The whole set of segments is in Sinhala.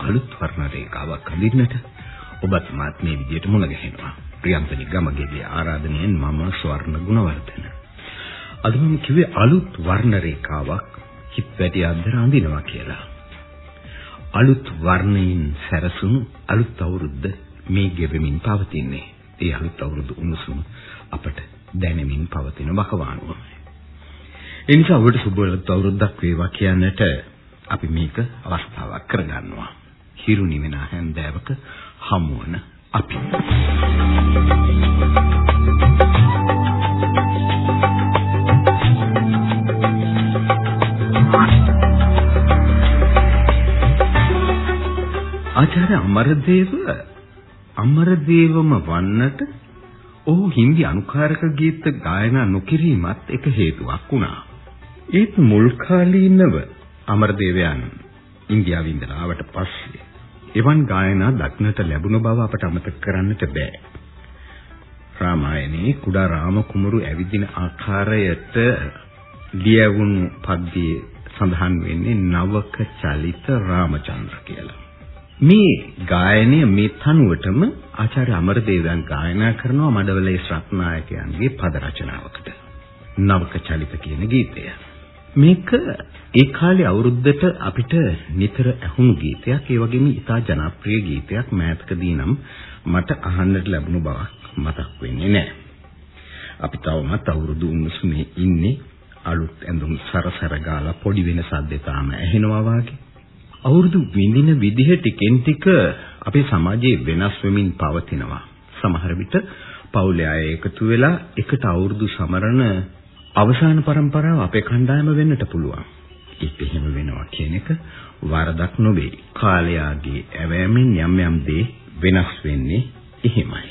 අලුත් වර්ණ රේඛාවක් අඳින්නට ඔබත් මාත් මේ විදියට මුණ ගැහෙනවා ප්‍රියන්තනි ගමගේගේ ආරාධනයෙන් මම ස්වර්ණ ගුණවර්ධන. අද මම කිව්වේ අලුත් වර්ණ රේඛාවක් හිත් වැටි අද්දර අඳිනවා කියලා. අලුත් වර්ණයෙන් සැරසුණු අලුත් අවුරුද්ද මේ ගෙවෙමින් පවතින්නේ. ඒ අලුත් අවුරුදු උණුසුම අපට දැනෙමින් පවතින වකවානුව. ඒ නිසා ඔබට සුබ අවුරුද්දක් වේවා කියන්නට අපි මේක අවස්ථාවක් කරගන්නවා. හිරු නිවෙන හැන්දෑවක හමුවන අපි ආචාර්ය අමරදේව අමරදේවම වන්නට ඔහු හින්දි අනුකාරක ගීත ගායනා නොකිරීමත් එක හේතුවක් වුණා. ඒත් මුල් කාලීනව අමරදේවයන් ඉන්දියාවෙන් ඉඳලා ආවට පස්සේ එවන් ගායනා දක්නට ලැබුණ බව අපට අමතක කරන්නට බෑ. රාමායනේ කුඩා රාම කුමරු ඇවිදින ආකාරයට ලියවුණු පද්‍යයේ සඳහන් වෙන්නේ නවක චලිත රාමචන්ද්‍ර කියලා. මේ ගායනය මේ තනුවටම ආචාර්ය අමරදේවයන් ගායනා කරනවා මඩවලේ ශ්‍රත්නායකයන්ගේ පද රචනාවකට. නවක චලිත කියන ගීතය. මේක ඒ කාලේ අවුරුද්දට අපිට නිතර ඇහුණු ගීතයක් ඒ වගේම ඉතා ජනප්‍රිය ගීතයක් මෑතකදී නම් මට අහන්නට ලැබුණු බවක් මතක් වෙන්නේ නැහැ. අපි තවමත් අවුරුදු 19 ඉන්නේ අලුත් ඇඳුම් සරසර ගාලා පොඩි වෙන සද්දේ තාම ඇහෙනවා වාගේ. අවුරුදු විඳින විදිහ ටිකෙන් ටික අපේ සමාජයේ වෙනස් වෙමින් පවතිනවා. සමහර විට පවුලේ අය එකතු වෙලා එකට අවුරුදු සමරන අවසාන પરම්පරාව අපේ කණ්ඩායම වෙන්නට පුළුවන්. ඒක එහෙම වෙනවා කියන එක වරදක් නොවේ. කාලයාගේ ඇවෑමෙන් යම් යම් දේ වෙනස් වෙන්නේ එහෙමයි.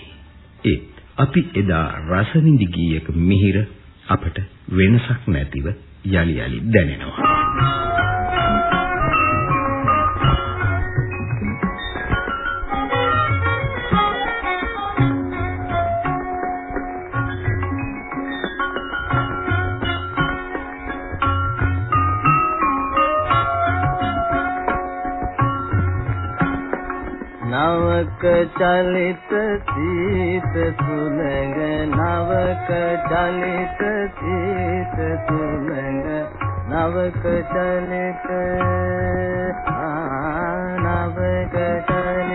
ඒ අපි එදා රසවිඳි ගීයක මිහිර අපට වෙනසක් නැතිව යලි යලි දැනෙනවා. चलित सी फुल नवकचलित सी द् नवकचलित हा नावकचल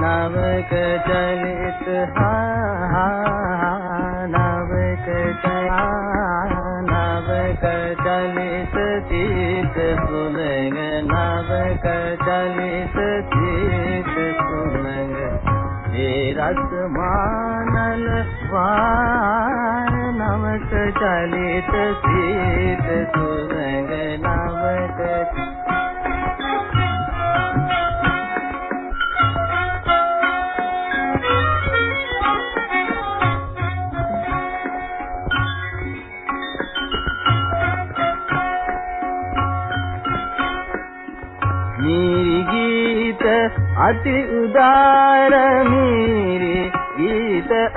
नावककचलित हा। මානල වාර නමක චලිත සීත සුරංග නවක අති උදාර මීරි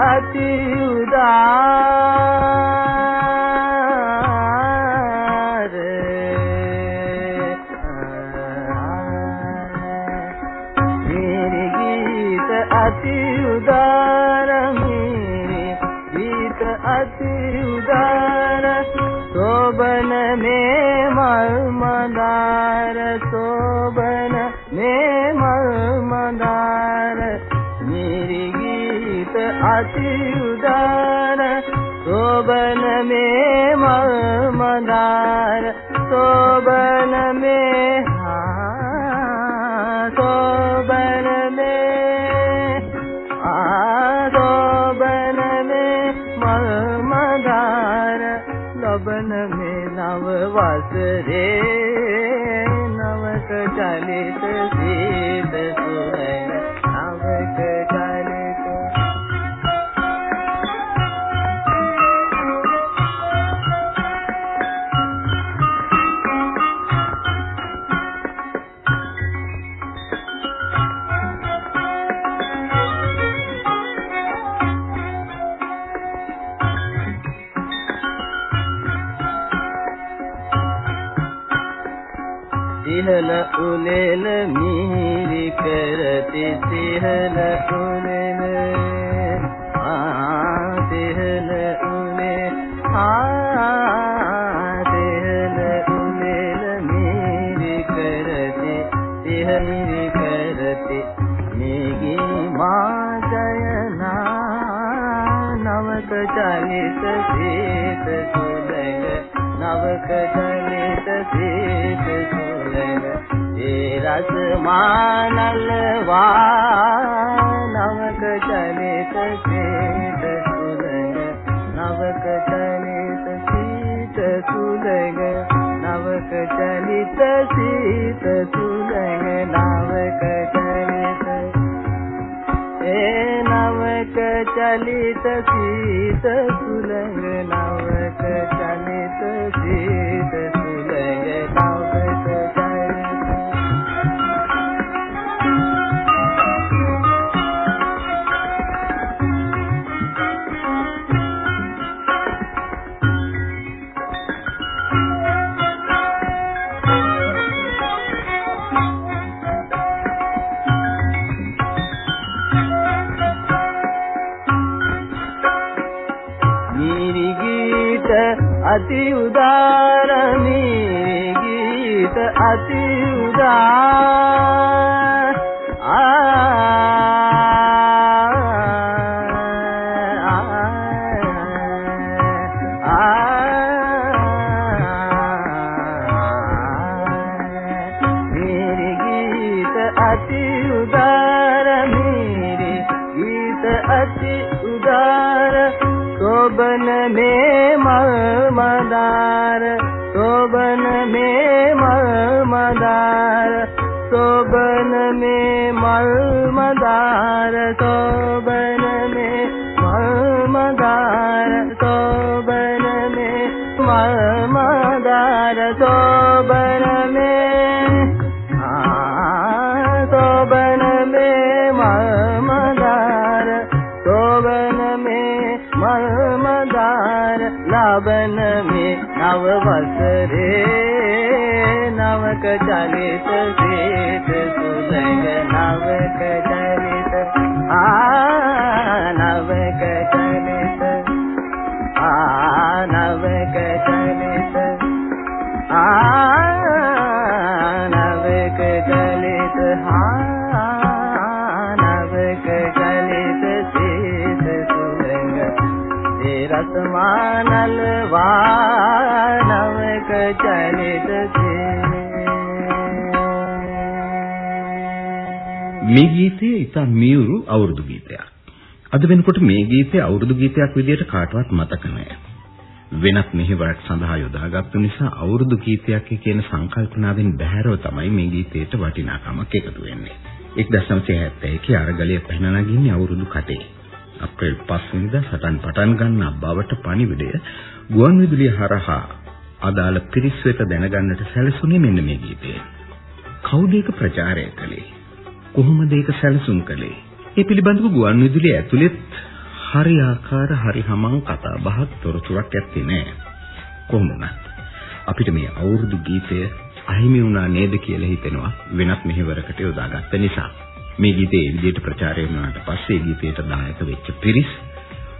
ගීත අති ලබන මේ නව වසරේ නව නවක චලිත සිහල උලෙල මීරි කරති සිහල උලෙල. ආ සිහල උලේ ආ සිහල උලෙල මීරි කරති සිහලි කරති. මේගී මාදයනා නවක චලිත සීත සුලඟ නවක චලිත සීත සුලඟ ඒ රස මානලවා නවක චලිත සීත සුලඟ නවක චලිත සීත සුලඟ නවක චලිත සීත සුලඟ නවක චලිත ඒ නවක චලිත සීත සුලඟ නවක චලිත සීත මේ ගීතය ඉතා මියුරු අවුරුදු ගීතයක්. අද වෙනකොට මේ ගීතය අවුරුදු ගීතයක් විදිහට කාටවත් මතක නැහැ. වෙනත් මෙහෙවරක් සඳහා යොදාගත්තු නිසා අවුරුදු ගීතයක් කියන සංකල්පනාවෙන් බැහැරව තමයි මේ ගීතයට වටිනාකමක් එකතු වෙන්නේ. 1971 අරගලයේ පැන නගින්නේ අවුරුදු කටේ. අප්‍රේල් 5 වෙනිදා සටන් පටන් ගන්නා බවට පණිවිඩය ගුවන්විදුලිය හරහා අදාළ පිරිස් වෙත දැනගන්නට සැලසුනේ මෙන්න මේ ගීතය. කවුද ඒක ප්‍රචාරය කළේ? කොහොමද ඒක සැලසුම් කළේ? ඒ පිළිබඳව ගුවන්විදුලිය ඇතුළෙත් හරි ආකාර හරි හමං කතා බහක් තොරතුරක් ඇත්තේ නෑ. කොහොම වුණත් අපිට මේ අවුරුදු ගීතය අහිමි වුණා නේද කියලා හිතෙනවා වෙනත් මෙහෙවරකට යොදාගත්ත නිසා. මේ ගීතේ ඒ විදිහට ප්‍රචාරය වුණාට පස්සේ ගීතයට දායක වෙච්ච පිරිස්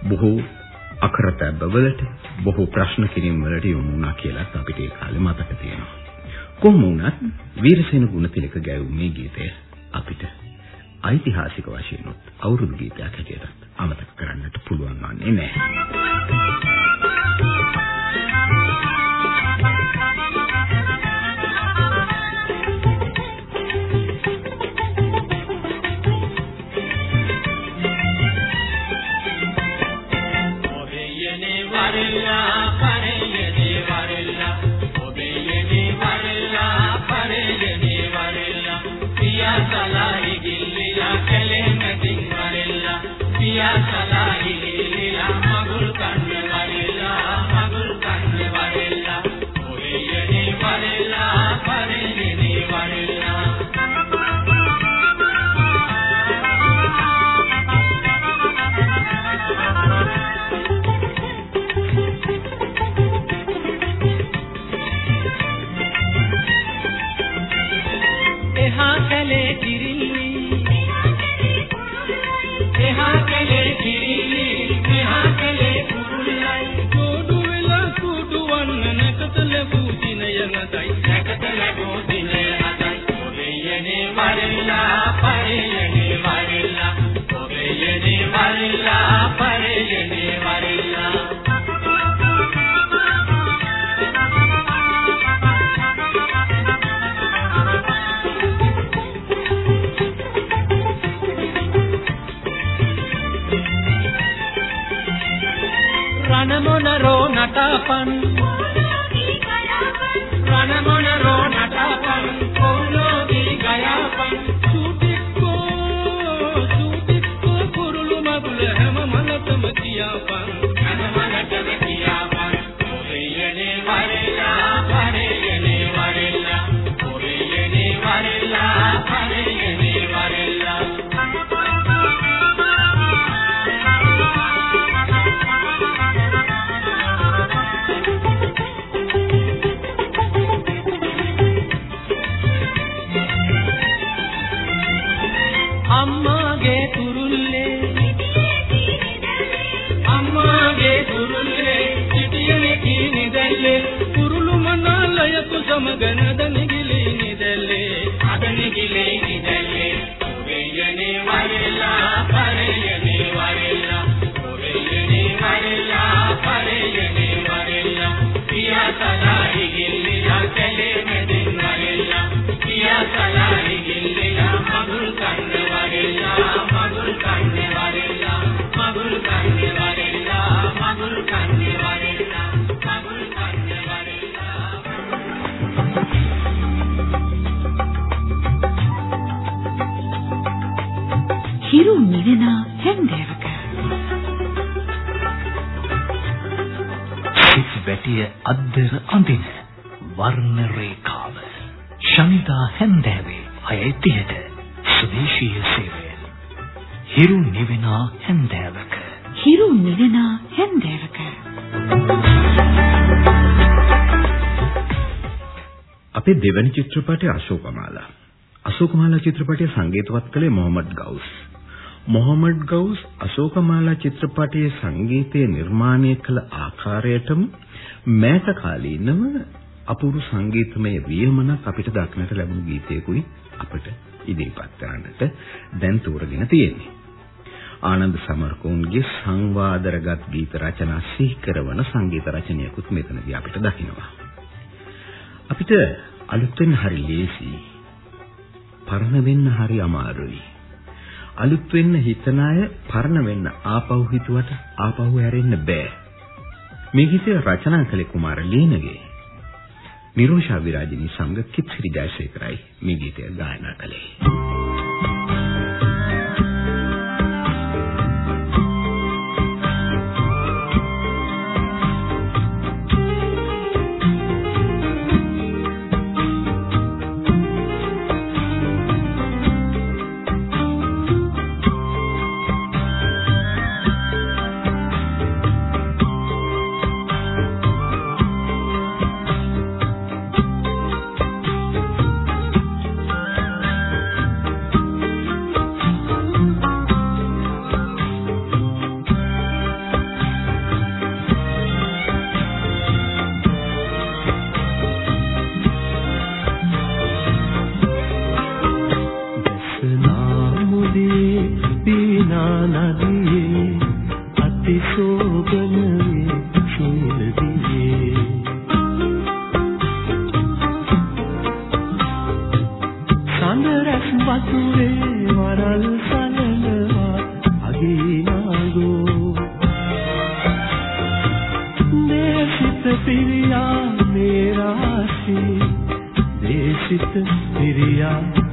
බොහෝ අකරතැබ්බවලට බොහෝ ප්‍රශ්න කිරීම වලට යොමු වුණා කියලාත් අපිට ඒ කාලේ මතක තියෙනවා. කොහොම වුණත් වීරසේන ගුණතිලක ගැයූ මේ ගීතය අපිට ඓතිහාසික වශයෙන් උත් අවුරුදු ගීතයක් හැටියට අමතක කරන්නට පුළුවන් වන්නේ නැහැ. දෙවැනි චිත්‍රපටය අශෝකමාලා. අශෝකමාලා චිත්‍රපටය සංගීතවත් කළේ මොහමඩ් ගවුස්. මොහමඩ් ගවුස් අශෝකමාලා චිත්‍රපටයේ සංගීතය නිර්මාණය කළ ආකාරයටම මෑත කාලීනව අපූර්ව සංගීතමය වියමනක් අපිට දක්නට ලැබුණු ගීතයකුයි අපිට ඉදිරිපත් කරන්නට දැන් තෝරගෙන තියෙන්නේ. ආනන්ද සමරකෝන්ගේ සංවාදරගත් ගීත රචනා සිහි කරන සංගීත රචනයකුත් මෙතනදී අපිට දකිනවා. අපිට අලුත් වෙන්න හරි ලේසි. පරණ වෙන්න හරි අමාරුයි. අලුත් වෙන්න හිතන අය පරණ වෙන්න ආපහු හිතුවට ආපහු හැරෙන්න බෑ. මේ ගීතය රචනා කළේ කුමාර ලීනගේ. නිරෝෂා විරාජිනී සමග කිත්සිරි ජයසේකරයි මේ ගීතය ගායනා කළේ. සඳරස් වතුරේ වරල් සලනවා අගිනාගෝ දේශිත පිරියා මේරාසි දේශිත පිරියා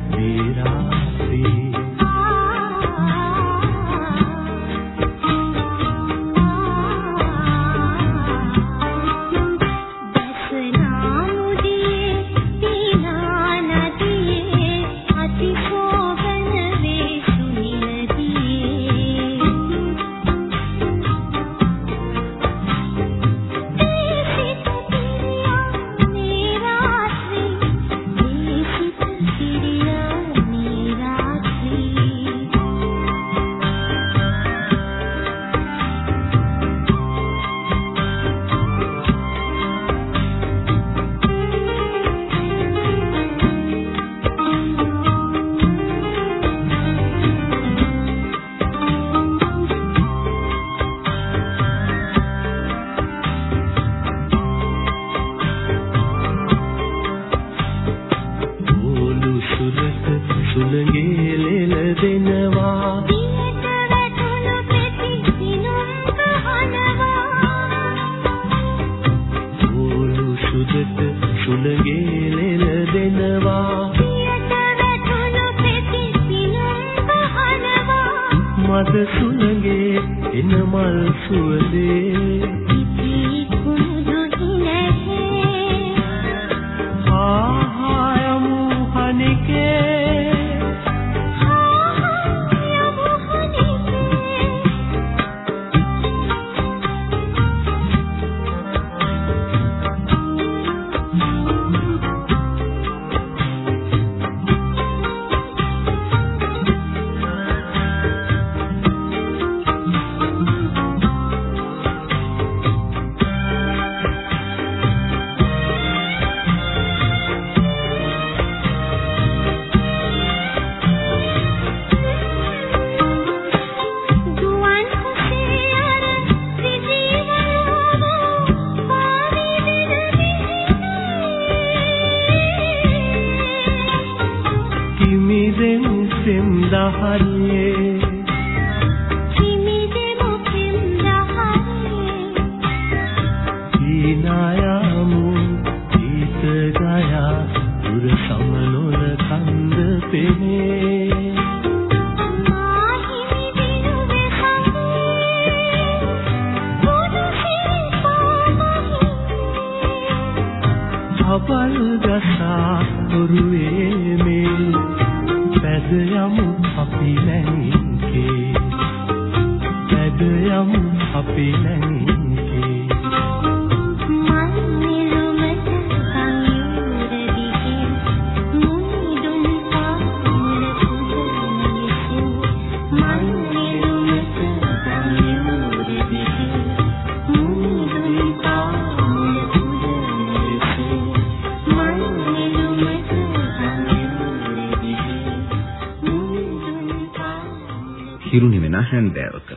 හැන්දෑවක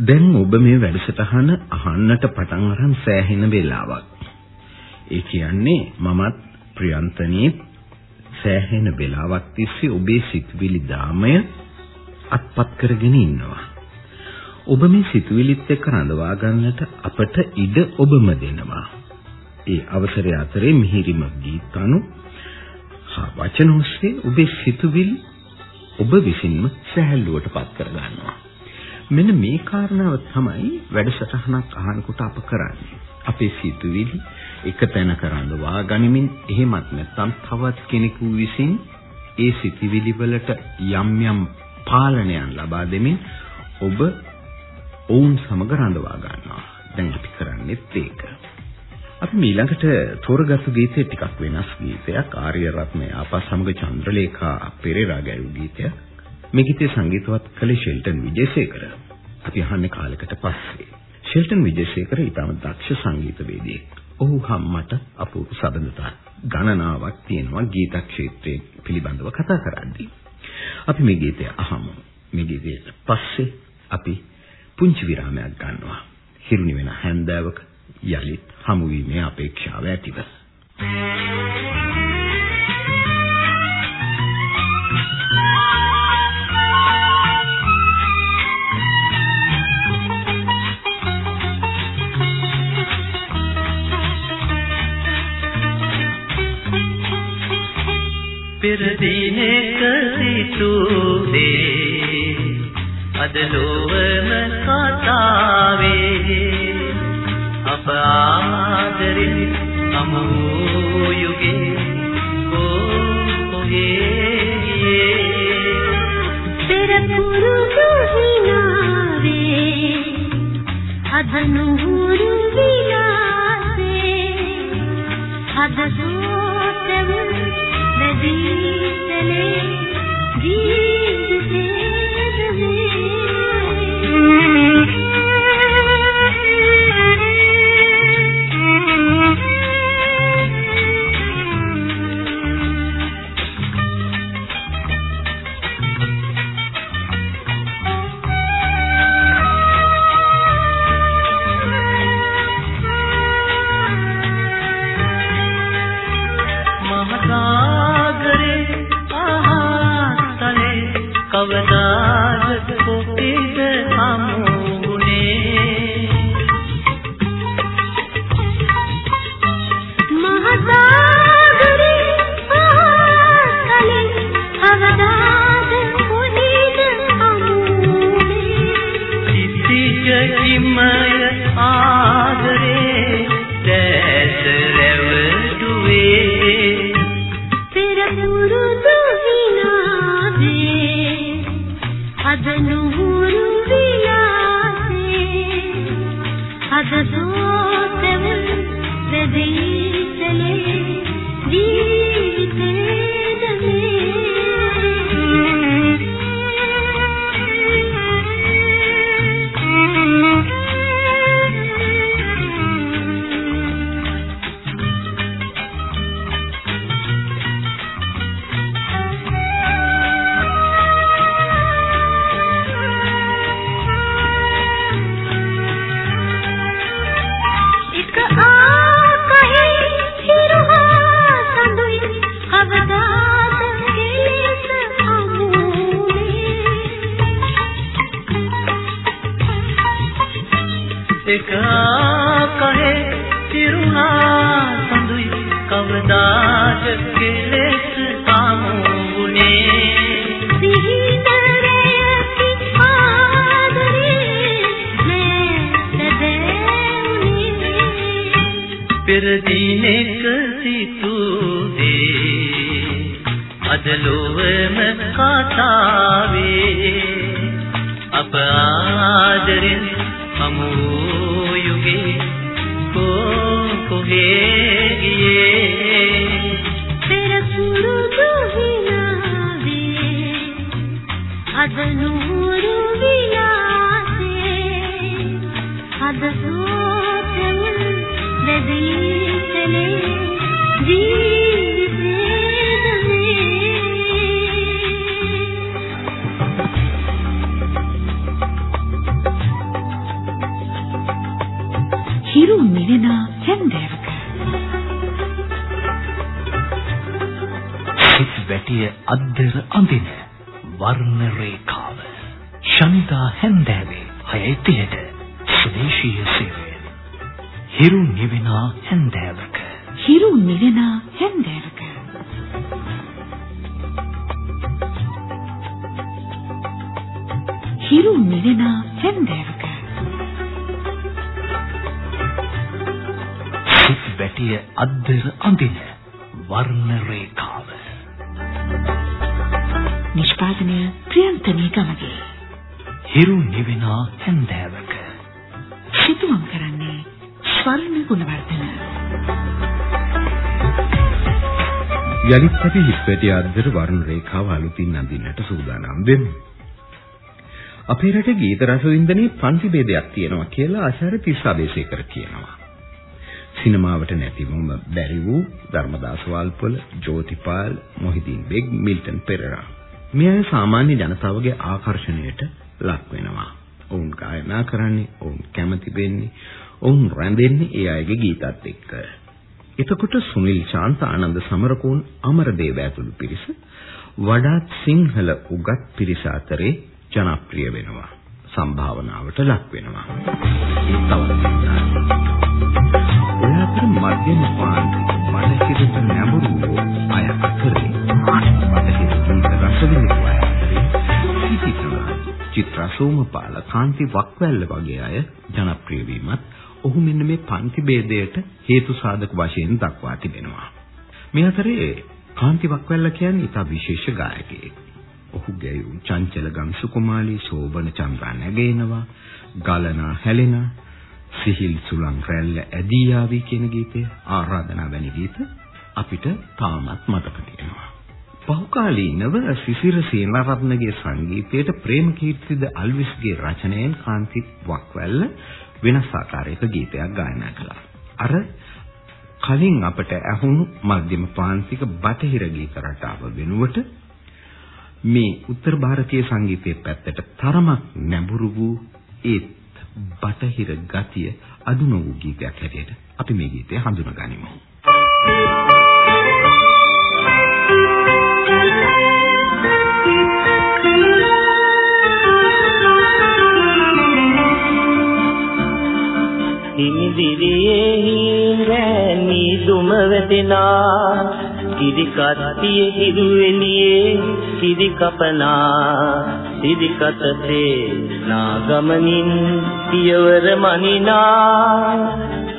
දැන් ඔබ මේ වැඩසටහන අහන්නට පටන් අරන් සෑහෙන වෙලාවක්. ඒ කියන්නේ මමත් ප්‍රියන්තනී සෑහෙන වෙලාවක් තිස්සේ ඔබේ සිතුවිලි දාමය අත්පත් කරගෙන ඉන්නවා. ඔබ මේ සිතුවිලිත් එක්ක රඳවා ගන්නට අපට ඉඩ ඔබම දෙනවා. ඒ අවසරය අතරේ මිහිරිම ගීතණු හා වචන ඔස්සේ ඔබේ සිතුවිලි ඔබ විසින්ම සැහැල්ලුවට පත් කර ගන්නවා. මෙන්න මේ කාරණාව තමයි වැඩසටහනක් අහනකොට අප කරන්නේ. අපේ සිතුවිලි එක තැන කරඳවා ගනිමින් එහෙමත් නැත්නම් තවත් කෙනෙකු විසින් ඒ සිතුවිලි වලට යම් යම් පාලනයන් ලබා දෙමින් ඔබ ඔවුන් සමග රඳවා ගන්නවා. දැන් අපි කරන්නේත් ඒක. අපි ඊළඟට තෝරගත්තු ගීතය ටිකක් වෙනස් ගීතයක් ආර්යරත්න ආපා සමග චන්ද්‍රලේඛා පෙරේරා ගැයූ ගීතයක්. මේ ගීතය සංගීතවත් කළේ ෂෙල්ටන් විජේසේකර. අපි අහන්නේ කාලයකට පස්සේ. ෂෙල්ටන් විජේසේකර ඊටම දක්ෂ සංගීතවේදියෙක්. ඔහු හම්මට අපූර්ව සබඳතා ගණනාවක් තියෙනවා ගීත ක්ෂේත්‍රයේ පිළිබඳව කතා කරද්දී. අපි මේ ගීතය අහමු. මේ ගීතයට පස්සේ අපි පුංචි විරාමයක් ගන්නවා. හිරුනි වෙන හැන්දෑවක යලිත් හමු වීමේ අපේක්ෂාව ඇතිව. පෙර දිනක සිටුනේ අද ලොවම කතාවේ අප ආදරේ අමෝ යුගේ ඕ කොහේ තෙර පුරු සුහිනාවේ අධනුරු විලාසේ අදසෝතම වැදීතලේ ගීතේ දමේ जय වර්ණ රේඛාව. ශනිදා හැන්දෑවේ 6:30ට ස්වදේශීය සේවයෙන් හිරු යලිත් අපි හිස්පැටි අද්දර වර්ණ රේඛාව අලුතින් අඳින්නට සූදානම් වෙමු. අපේ රටේ ගීත රස වින්දනයේ පන්ති ભેදයක් තියෙනවා කියලා ආචාර්ය තිස්සාදේශේකර කියනවා. සිනමාවට නැතිවම බැරි වූ ධර්මදාස වල්පොල, ජෝතිපාල්, මොහිදින් බෙග්, මිල්ටන් පෙරේරා. මේ අය සාමාන්‍ය ජනතාවගේ ආකර්ෂණයට ලක් වෙනවා. ඔවුන් ගායනා කරන්නේ, ඔවුන් කැමති වෙන්නේ, ඔවුන් රැඳෙන්නේ ඒ අයගේ ගීතත් එක්ක. එතකොට සුනිල් ශාන්ත ආනන්ද සමරකෝන් අමරදේව ඇතුළු පිරිස වඩාත් සිංහල උගත් පිරිස අතරේ ජනප්‍රිය වෙනවා. සම්භාවනාවට ලක් වෙනවා. ඒ තවත් ඔය අතර මධ්‍යම පාන්ති බඩහිරට නැඹුරු අය අතරේ බඩහිර ගීත රසවිඳින අය අතරේ සිටිනවා. චිත්‍රා සෝමපාල කාන්ති වක්වැල්ල වගේ අය ජනප්‍රිය වීමත් ඔහු මෙන්න මේ පන්ති ભેදයට හේතු සාධක වශයෙන් දක්වා තිබෙනවා. මේ අතරේ කාන්ති වක්වැල්ල කියන්නේ ඉතා විශේෂ ගායකයෙක්. ඔහු ගැයූ චංචල ගම්සු කුමාලී ශෝභන චන්ද්‍රා නැගේනවා, ගලනා හැලෙනා, සිහිල් සුලං රැල්ල ඇදී ආවි කියන ගීතය, ආරාධනා වැනි ගීත අපිට තාමත් මතක තියෙනවා. පහුකාලීනව සිසිර සේනාරත්නගේ සංගීතයට ප්‍රේමකීර්තිද අල්විස්ගේ රචනයෙන් කාන්ති වක්වැල්ල වෙනස් ආකාරයක ගීතයක් ගායනා කළා. අර කලින් අපට ඇහුණු මධ්‍යම පාන්තික බටහිර ගීත රටාව වෙනුවට මේ උත්තර ಭಾರತೀಯ සංගීතයේ පැත්තට තරමක් නැඹුරු වූ ඒත් බටහිර ගතිය අඳුන වූ ගීතයක් හැටියට අපි මේ ගීතය හඳුනගනිමු. හිමිදිරියේ හිඳැනි දුම වැටෙනා කිරි කට්ටිය හිරු එළියේ කිරි කපනා. සිරි කතේ නාගමනින් පියවර මනිනා.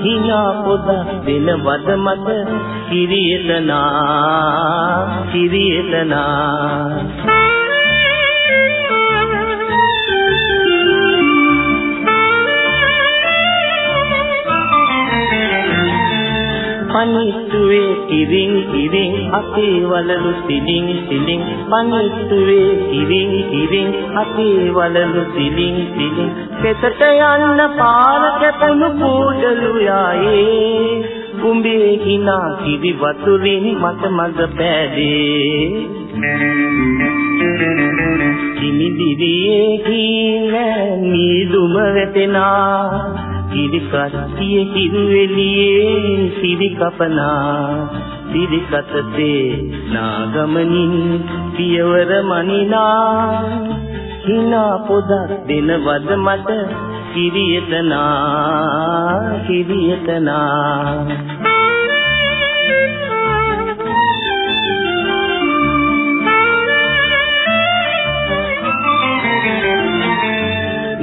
හිනා පොදක් දෙන වද මත කිරියතනා කිරියතනා පනිත්තුවේ ඉරින් ඉරින් අපේ වලලු සිලින් සිලින්. පනිත්තුවේ ඉරින් ඉරින් අපේ වලලු සිලින් සිලින්. පෙතට යන්න පාර කැපුණු කූඩලු යායේ. උඹේ හිනා කිරි වතුරින් මත මඟ පෑදේ කිමිදිරියේ කීන නීදුම වැටෙනා. කිරි කට්ටිය හිරු එළියේ සිරි කපනා සිරි කතේ නාගමනින් පියවර මනිනා හිනා පොදක් දෙන වද මට කිරියතනා කිරියතනා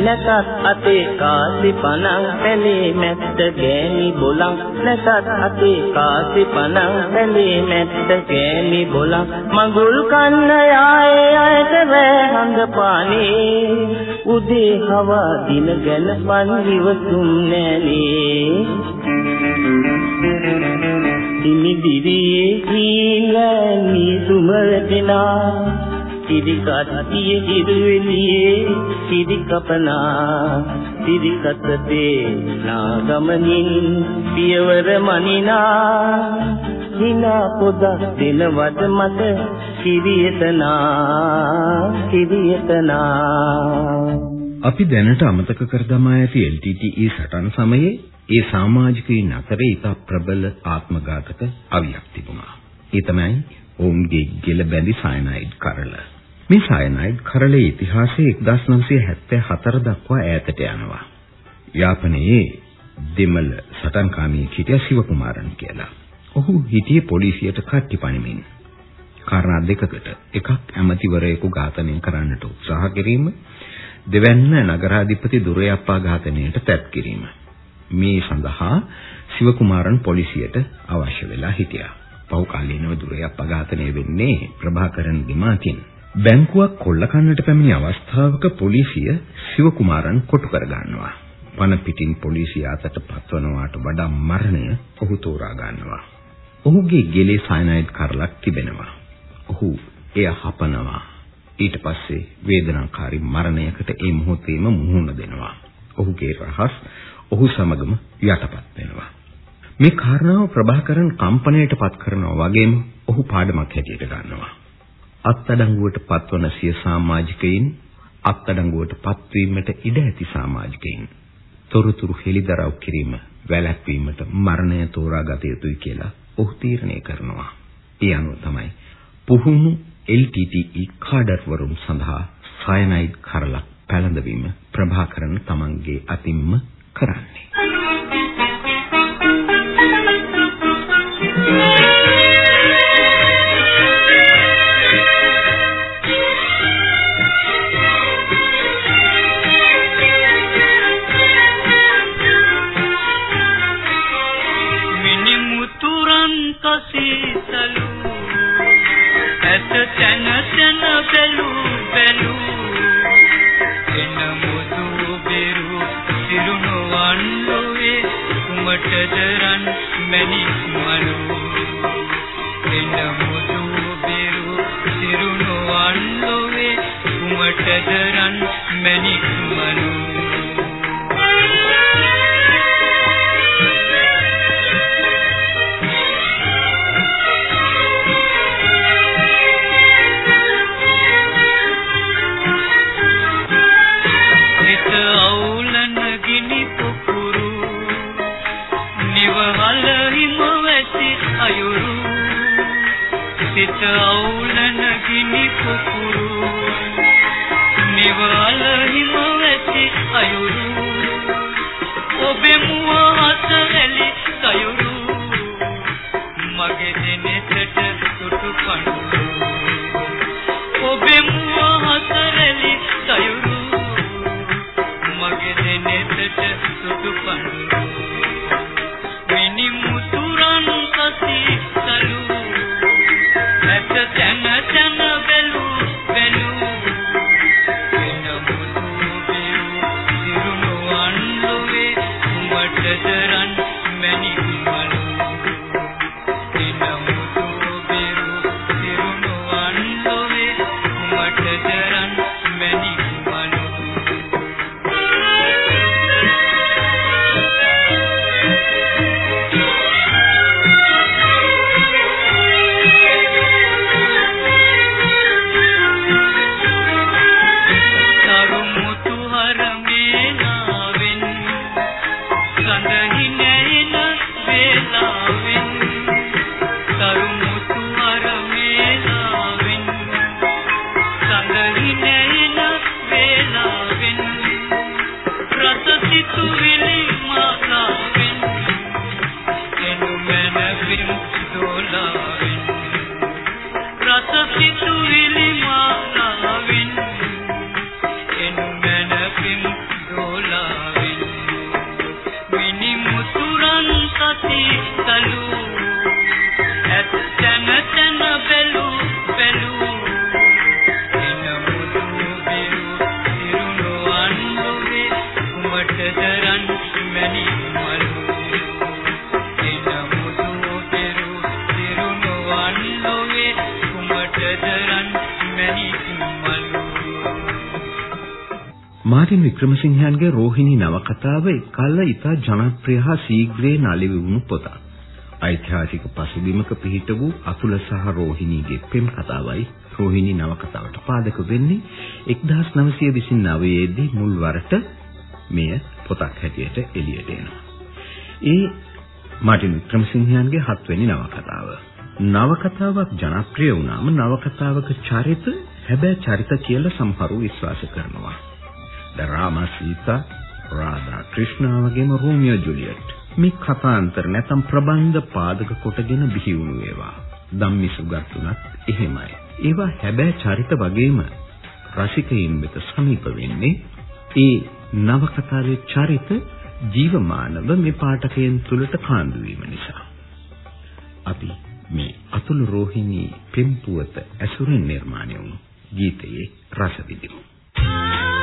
නැසත් අතේ කාසි පනං පැලේ මැත්ත ගෑනි බොලං. නැසත් අතේ කාසි පනං පැලේ මැත්ත ගෑනි බොලං. මඟුල් කන්න යායේ අයට වැහඳ පානේ. උදේ හවා දින ගැන මන් විවසුම් නැනේ. දිනිදිරියේ කීලා නිසුම වැටෙනා සිරි කට්ටිය හිරුවෙලියේ සිරි කපනා සිරි කතේ නාගමනින් පියවර මනිනා හිනා පොදක් දිනවද මට සිරියතනා සිරියතනා අපි දැනට අමතක කර දමා ඇති LTTE සටන් සමයේ ඒ සමාජිකයින් අතරේ ඉතා ප්‍රබල ආත්මඝාතක අවියක් තිබුණා. ඒ තමයි ඔවුන්ගේ ගෙල බැඳි සයනයිඩ් කරල. මේ සයනයිඩ් කරලේ ඉතිහාසය 1974 දක්වා ඈතට යනවා. යාපනයේ දෙමළ සටන්කාමියෙක් හිටියා සිවකුමාරන් කියලා. ඔහු හිටියේ පොලිසියට කට්ටි පනිමින්. කාරණා දෙකකට එකක් ඇමතිවරයෙකු ඝාතනය කරන්නට උත්සාහ කිරීම දෙවැන්න නගරාධිපති දුරයප්පා ඝාතනයට තැත් කිරීම. මේ සඳහා සිවකුමාරන් පොලිසියට අවශ්‍ය වෙලා හිටියා. පෞ කාලීනව දුරයප්පා ඝාතනය වෙන්නේ ප්‍රභාකරන්ගේ මාතින්. බැංකුවක් කොල්ල කන්නට පැමිණි අවස්ථාවක පොලිසිය ශිවකුමාරන් කොටු කර ගන්නවා. වන පිටින් පොලිසිය අතට පත්වනවාට වඩා මරණය ඔහු තෝරා ගන්නවා. ඔහුගේ ගෙලේ සයනයිඩ් කරලක් තිබෙනවා. ඔහු එය හපනවා. ඊට පස්සේ වේදනාකාරී මරණයකට ඒ මොහොතේම මුහුණ දෙනවා. ඔහුගේ රහස් ඔහු සමගම යටපත් වෙනවා. මේ කාරණාව ප්‍රභාකරන් කම්පණයට පත් කරනවා වගේම ඔහු පාඩමක් හැටියට ගන්නවා. අත්අඩංගුවට පත්වන සිය සමාජිකයින් අත්අඩංගුවට පත්වීමට ඉඩ ඇති සමාජිකයින් තොරතුරු හෙළිදරව් කිරීම වැළැක්වීමට මරණය තෝරාගත යුතුයි කියලා ඔහු තීරණය කරනවා. ඒ අනුව තමයි පුහුණු LTTE කාඩර්වරුන් සඳහා සයනයිඩ් කරලක් පැළඳවීම ප්‍රභාකරන් තමන්ගේ අතින්ම කරන්නේ. සීතලු ඇත තන තන බැලු බැලු එන මුදු බිරු සිරුණු වන්නුවේ කුමටද රන් මැණික් මලු එන මුදු බිරු සිරුණු වන්නුවේ කුමටද රන් මැණික් මලු මට අවුලන ගිනි පුපුරු නිවල හිම ඇති අයුරු ඔබේ මුව හත වැලි කයුරු මගේ දෙනෙතට සුටු පඳුරු මාර්ටින් වික්‍රමසිංහයන්ගේ රෝහිණී නවකතාව එකල ඉතා ජනප්‍රිය හා ශීඝ්‍රයෙන් අලිවිවුණු පොතක්. ඓතිහාසික පසුබිමක පිහිට වූ අතුල සහ රෝහිණීගේ පෙම් කතාවයි රෝහිණී නවකතාවට පාදක වෙන්නේ 1929 දී මුල් වරට මෙය පොතක් හැටියට එළියට එනවා. ඒ මාර්ටින් වික්‍රමසිංහයන්ගේ හත්වෙනි නවකතාව. නවකතාවක් ජනප්‍රිය වුණාම නවකතාවක චරිත හැබැයි චරිත කියලා සමහරව විශ්වාස කරනවා. රාමා සීතා රාධා ක්‍රිෂ්ණා වගේම රෝමියෝ ජුලියට් මේ කතාන්තර නැතම් ප්‍රබන්ධ පාදක කොටගෙන බිහි වුණු ඒවා. ධම්මිසුගතුණත් එහෙමයි. ඒවා හැබැයි චරිත වගේම රසිකයින් වෙත සමීප වෙන්නේ ඒ නවකතාවේ චරිත ජීවමානව මේ පාඨකයන් තුළට කාන්දු වීම නිසා. අපි මේ අතුල රෝහිණී පෙම්පුවත ඇසුරින් නිර්මාණය වුණු ගීතයේ රස විඳිමු. අපි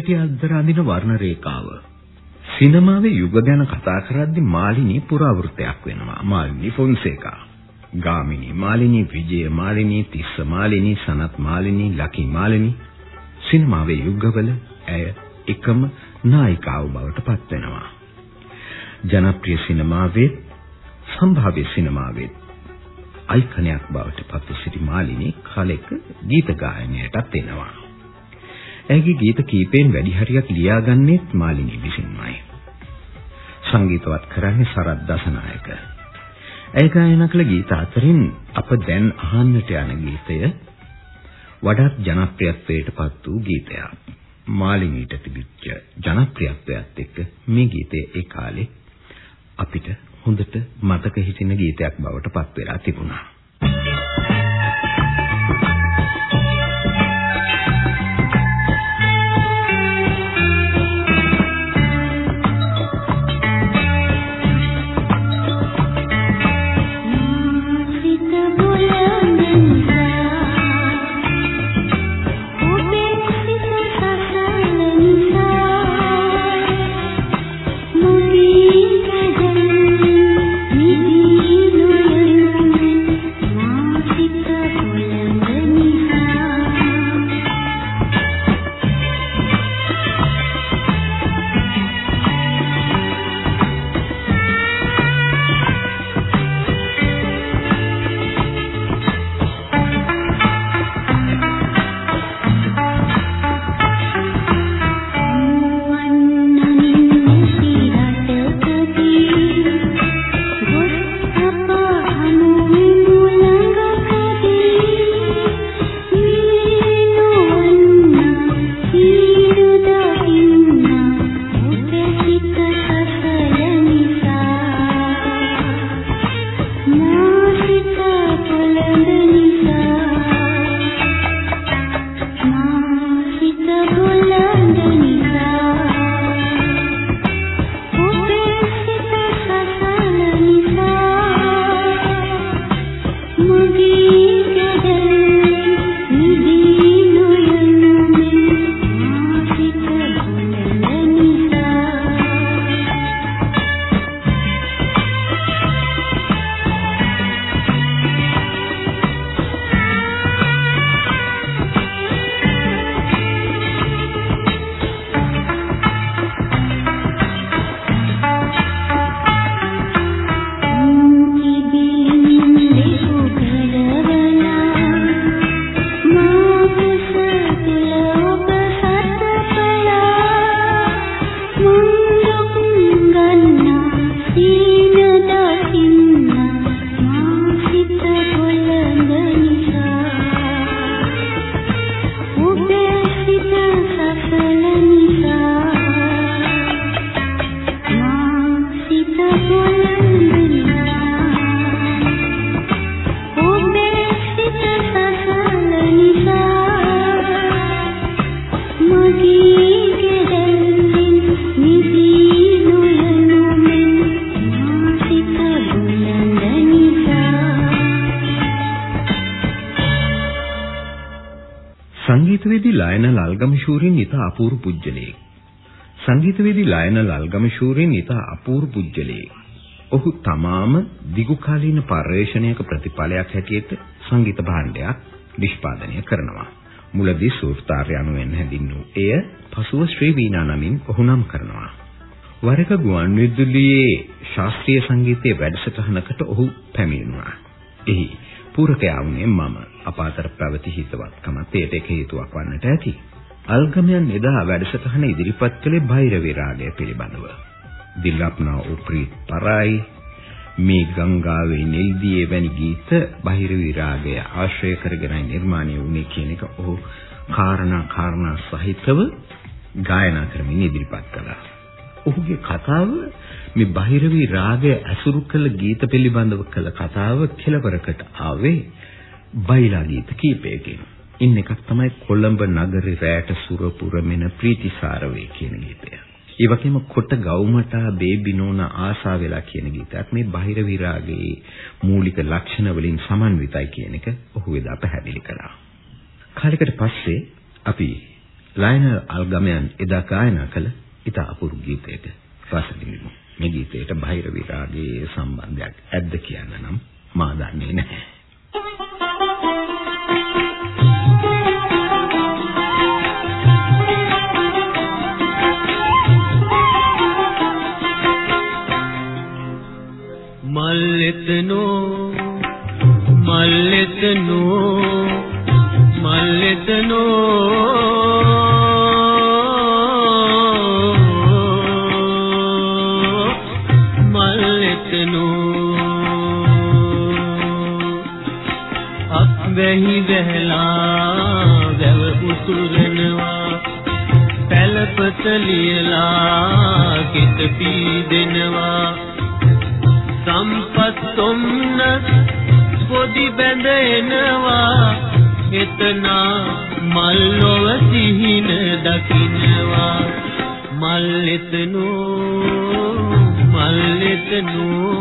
පැටි අද්දර අඳින වර්ණ රේඛාව සිනමාවේ යුග ගැන කතා කරද්දී මාලිනී පුරාවෘතයක් වෙනවා. මාලිනී ෆොන්සේකා. ගාමිණී මාලිනී විජය මාලිනී තිස්ස මාලිනී සනත් මාලිනී ලකි මාලිනී සිනමාවේ යුගවල ඇය එකම නායිකාව බවට පත් වෙනවා. ජනප්‍රිය සිනමාවේ සම්භාව්‍ය සිනමාවේ අයිකනයක් බවට පත් සිටි මාලිනී කාලෙක ගීත ගායනයටත් එනවා. ඇයගේ ගීත කීපයෙන් වැඩි හරියක් ලියාගන්නේත් මාලිනී විසින්මයි. සංගීතවත් කරන්නේ සරත් දසනායක. ඇය ගායනා කළ ගීත අතරින් අප දැන් අහන්නට යන ගීතය වඩාත් ජනප්‍රියත්වයට පත් වූ ගීතයක්. මාලිනීට තිබිච්ච ජනප්‍රියත්වයත් එක්ක මේ ගීතය ඒ කාලේ අපිට හොඳට මතක හිටින ගීතයක් බවට පත් වෙලා තිබුණා. සිත අල්ගමෂූරින් ඉතා අපූර්ව පුජ්‍යලයෙක්. සංගීතවේදී ලයනල් අල්ගමෂූරින් ඉතා අපූර්ව පුජ්‍යලයෙක්. ඔහු තමාම දිගු කාලීන පර්යේෂණයක ප්‍රතිඵලයක් හැටියට සංගීත භාණ්ඩයක් නිෂ්පාදනය කරනවා. මුලදී සූර්තාර්ය අනුවෙන් හැඳින්වූ එය පසුව ශ්‍රී වීණා නමින් ඔහු නම් කරනවා. වරක ගුවන් විදුලියේ ශාස්ත්‍රීය සංගීතයේ වැඩසටහනකට ඔහු පැමිණුණා. එහි පූරකයා වුණේ මම. අප අතර පැවති හිතවත්කමත් ඒට එක හේතුවක් වන්නට ඇති. අල්ගමයන් එදා වැඩසටහන ඉදිරිපත් කළේ භෛරවී රාගය පිළිබඳව. දිල්ලප්නා උප්‍රීත් පරයි මේ ගංගාවේ නෙල්දියේ වැනි ගීත භෛරවී රාගය ආශ්‍රය කරගෙනයි නිර්මාණය වුණේ කියන එක ඔහු කාරණා කාරණා සහිතව ගායනා කරමින් ඉදිරිපත් කළා. ඔහුගේ කතාව මේ බහිරවි රාගය ඇසුරු කළ ගීත පිළිබඳව කළ කතාව කෙලවරකට ආවේ බයිලා ගීත කීපයකින්. ඉන් එකක් තමයි කොළඹ නගරේ රැට සුරපුරමෙන ප්‍රීතිසාරවේ කියන ගීතය. ඒ වගේම කොට ගවුමටා බේබි නෝන ආසා වෙලා කියන ගීතයත් මේ බහිර විරාගයේ මූලික ලක්ෂණ වලින් සමන්විතයි කියන එක ඔහු එදා පැහැදිලි කළා. කාලයකට පස්සේ අපි ලයනල් අල්ගමයන් එදා ගායනා කළ ඉතා අපූර්ව ගීතයක රස විඳිමු. මේ ගීතයට බහිර විරාගයේ සම්බන්ධයක් ඇද්ද කියන්න නම් මා දන්නේ නැහැ. මල්ලෙතනෝ මල්ලෙතනෝ මල්ලෙතනෝ මල්ලෙතනෝ අත්වැහි වැහලා වැව උතුරනවා පැලපත ලියලා කිත පී දෙනවා සම්පත් සොම්න පොඩි බැඳ එනවා එතන මල් නොව සිහින දකින්නවා මල් එතනෝ මල් එතනෝ.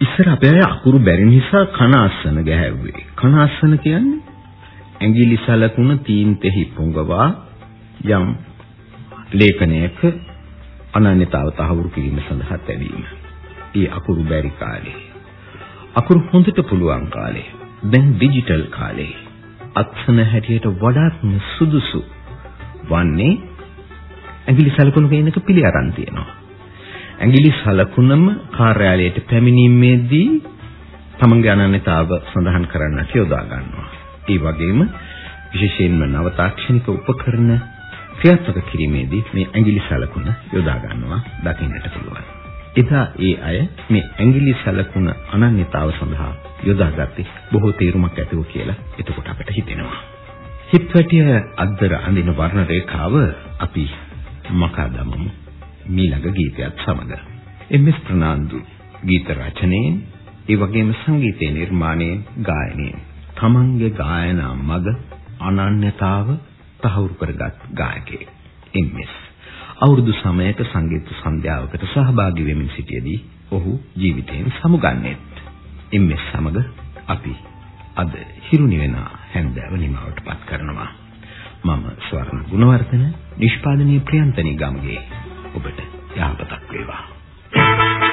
ඉස්සර අපේ අය අකුරු බැරි නිසා කන අස්සන ගැහැව්වේ. කන අස්සන කියන්නේ ඇඟිලි සලකුණ තීන්තෙහි පුඟවා යම් ලේඛනයක අනන්‍යතාව තහවුරු කිරීම සඳහා තැවීම. ඒ අකුරු බැරි කාලේ. අකුරු හොඳට පුළුවන් කාලේ. දැන් ඩිජිටල් කාලේ අත්සන හැටියට වඩාත්ම සුදුසු වන්නේ ඇඟිලි සලකුණු කියන එක පිළි අරන් තියෙනවා. ඇඟිලි සලකුණම කාර්යාලයට පැමිණීමේදී තමන්ගේ අනන්‍යතාව සඳහන් කරන්නට යොදා ගන්නවා. ඒ වගේම විශේෂයෙන්ම නව තාක්ෂණික උපකරණ ක්‍රියාත්මක කිරීමේදී මේ ඇඟිලි සලකුණ යොදා ගන්නවා දකින්නට පුළුවන්. එදා ඒ අය මේ ඇඟිලි සලකුණ අනන්‍යතාව සඳහා යොදාගත්තේ බොහෝ තීරුමක් ඇතිව කියලා එතකොට අපිට හිතෙනවා. හිත්වැටිය අද්දර අඳින වර්ණ රේඛාව අපි මකා දමමු මීළඟ ගීතයත් සමග. එම්.එස්. ප්‍රනාන්දු ගීත රචනයෙන් ඒ වගේම සංගීතේ නිර්මාණයෙන් ගායනයෙන් තමන්ගේ ගායනා මඟ අනන්‍යතාව තහවුරු කරගත් ගායකයෙක් එම්.එස්. අවුරුදු 9ක සංගීත සන්ධ්‍යාවකට සහභාගී වෙමින් සිටියේදී ඔහු ජීවිතයෙන් සමුගන්නේත් එම්.එස්. සමග අපි අද හිරුනි වෙන හැන්දෑව නිමවටපත් කරනවා මම ස්වර්ණ ගුණවර්ධන නිෂ්පාදනයේ ප්‍රියන්තනී ගම්ගේ ඔබට යහපතක් වේවා ඉවසගෙන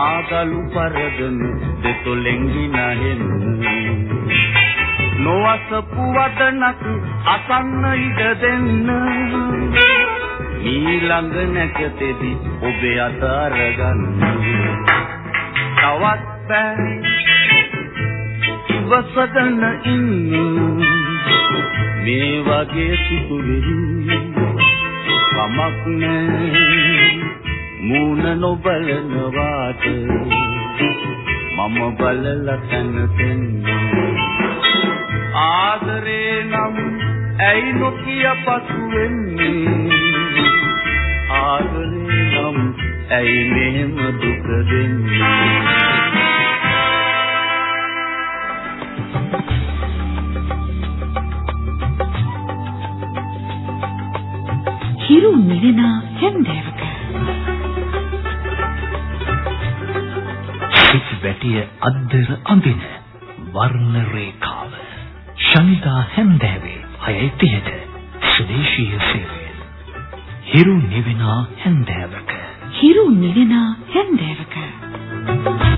නාගලු පරදන දෙතොලෙන් ගිනහෙන්න නොවසපු වදනක් අසන්න ඉඩ දෙන්න. ඊළඟ නැකතෙදි ඔබේ අත අරගන්න. තවත් බෑ ඉවසගෙන ඉන්න. මේ වගේ සිතුවිලි කමක් නෑ. මූණ නොබලන වාට මම බලලා තනතෙන්න ආදරේ නම් ඇයි නොකිය පසු වෙන්නේ? ආදරේ නම් ඇයි මෙහෙම දුක දෙන්නේ? හිරු නිවෙන හැන්දෑවක වැටිය අද්දර අඳින වර්ණ රේඛාව ශනිදා හැන්දෑවේ 6:30ට ස්වදේශීය සේවය. හිරු නිවෙන හැන්දෑවක. හිරු නිවෙන හැන්දෑවක.